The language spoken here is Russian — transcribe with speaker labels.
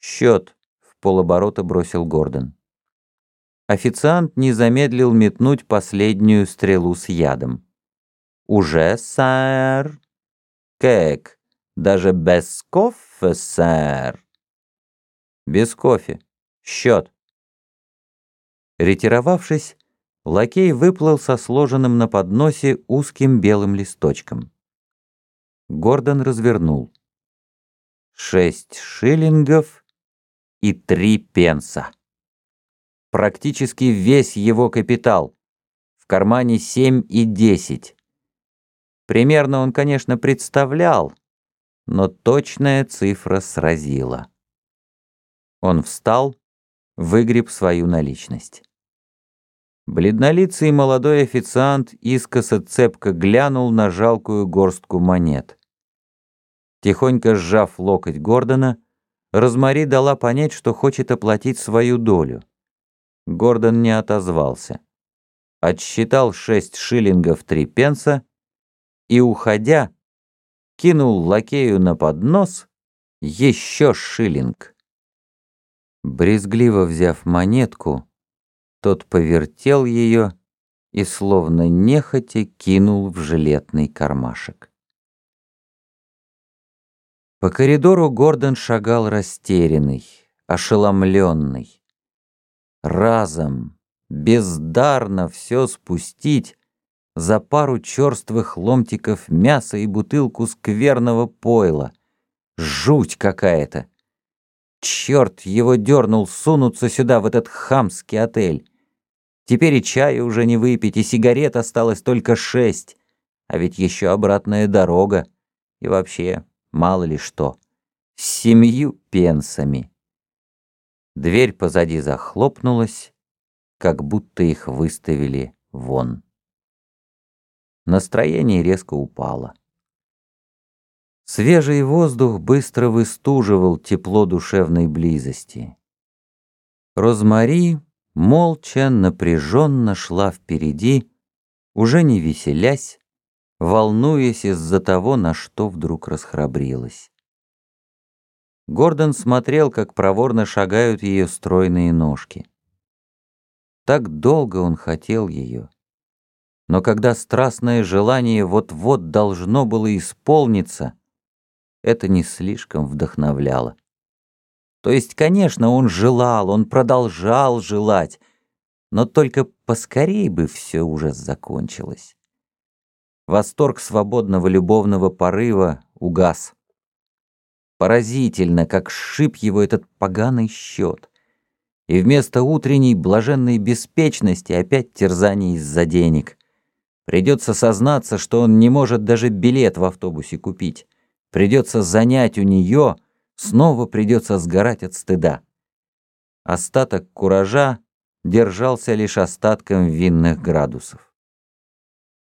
Speaker 1: «Счет», — в полоборота бросил Гордон. Официант не замедлил метнуть последнюю стрелу с ядом. «Уже, сэр?» «Кэк, даже без кофе, сэр?» «Без кофе. Счет». Ретировавшись, лакей выплыл со сложенным на подносе узким белым листочком. Гордон развернул. Шесть шиллингов и три пенса. Практически весь его капитал. В кармане семь и десять. Примерно он, конечно, представлял, но точная цифра сразила. Он встал, выгреб свою наличность. Бледнолицый молодой официант искоса цепко глянул на жалкую горстку монет. Тихонько сжав локоть Гордона, Розмари дала понять, что хочет оплатить свою долю. Гордон не отозвался. Отсчитал шесть шиллингов три пенса и, уходя, кинул лакею на поднос еще шиллинг. Брезгливо взяв монетку, тот повертел ее и, словно нехотя, кинул в жилетный кармашек. По коридору Гордон шагал растерянный, ошеломленный. Разом, бездарно все спустить за пару черствых ломтиков мяса и бутылку скверного пойла. Жуть какая-то! Черт его дернул сунуться сюда, в этот хамский отель. Теперь и чая уже не выпить, и сигарет осталось только шесть. А ведь еще обратная дорога. И вообще, мало ли что. С семью пенсами. Дверь позади захлопнулась, как будто их выставили вон. Настроение резко упало. Свежий воздух быстро выстуживал тепло душевной близости. Розмари молча, напряженно шла впереди, уже не веселясь, волнуясь из-за того, на что вдруг расхрабрилась. Гордон смотрел, как проворно шагают ее стройные ножки. Так долго он хотел ее. Но когда страстное желание вот-вот должно было исполниться, это не слишком вдохновляло. То есть, конечно, он желал, он продолжал желать, но только поскорей бы все уже закончилось. Восторг свободного любовного порыва угас. Поразительно, как сшиб его этот поганый счет. И вместо утренней блаженной беспечности опять терзание из-за денег. Придется сознаться, что он не может даже билет в автобусе купить. Придется занять у нее, снова придется сгорать от стыда. Остаток куража держался лишь остатком винных градусов.